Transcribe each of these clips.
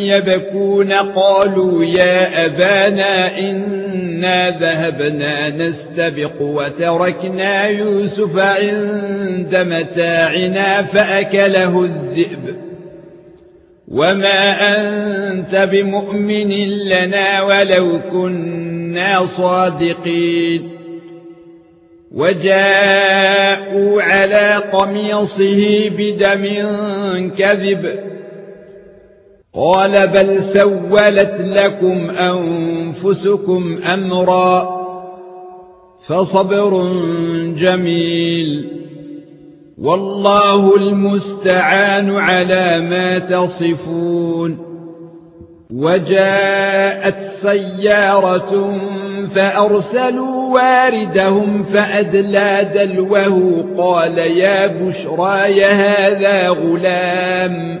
يبكون قالوا يا أبانا إنا ذهبنا نستبق وتركنا يوسف عند متاعنا فأكله الذئب. وما أنت بمؤمن لنا ولو كنا صادقين. وجاءوا على قميصه بدم كذب. قال بل سولت لكم أنفسكم أمرا فصبر جميل والله المستعان على ما تصفون وجاءت سيارة فأرسلوا واردهم فأدلى دلوه قال يا بشرى هذا غلام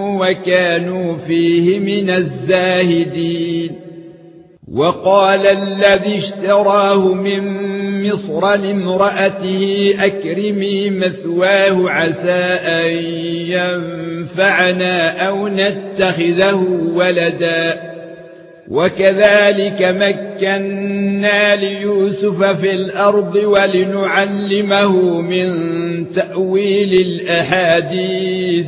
وكانوا فيه من الزاهدين. وقال الذي اشتراه من مصر لامرأته أكرمي مثواه عسى أن ينفعنا أو نتخذه ولدا. وكذلك مكننا ليوسف في الأرض ولنعلمه من تأويل الأحاديث.